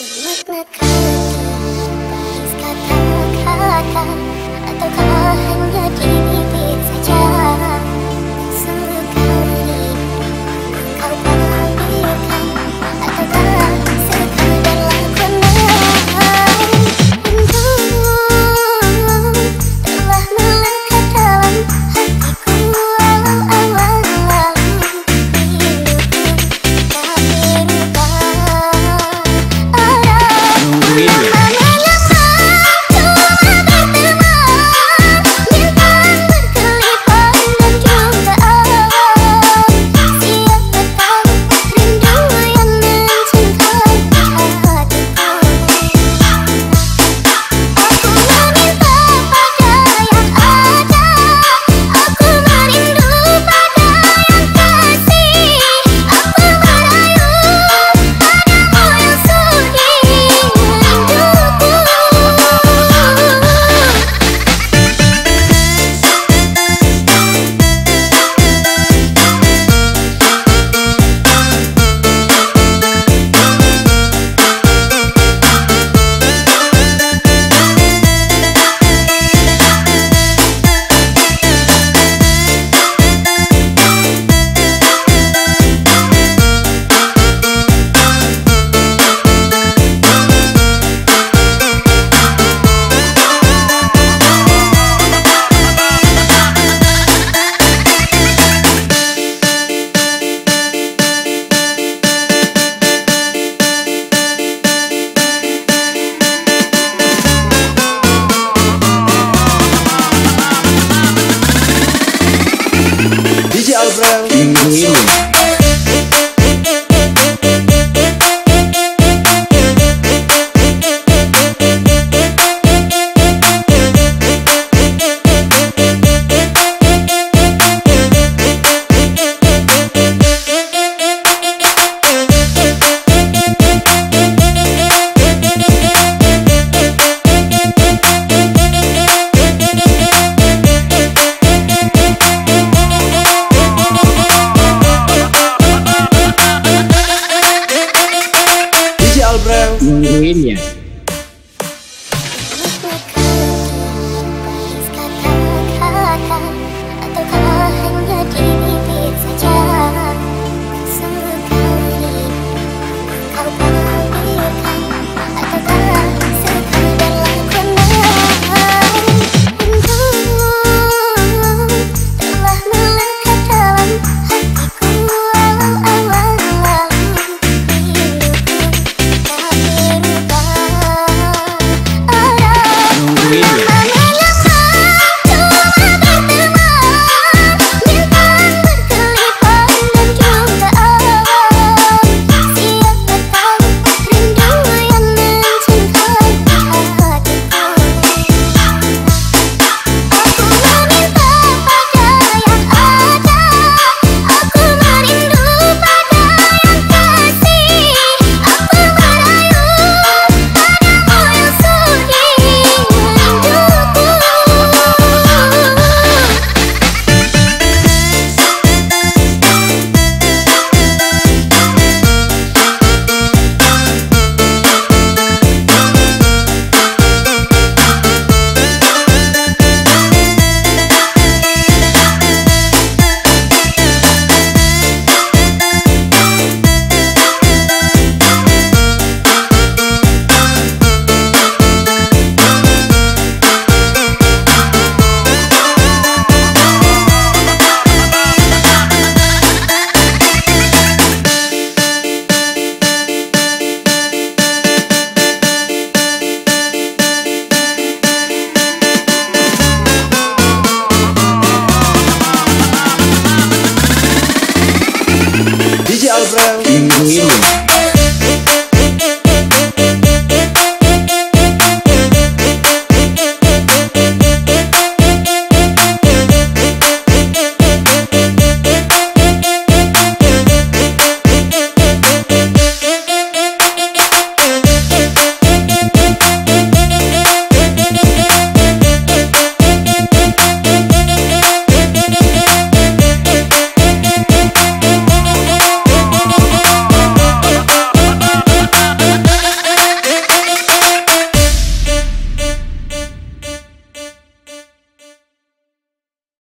うまくいかっから Gabriel. Menino.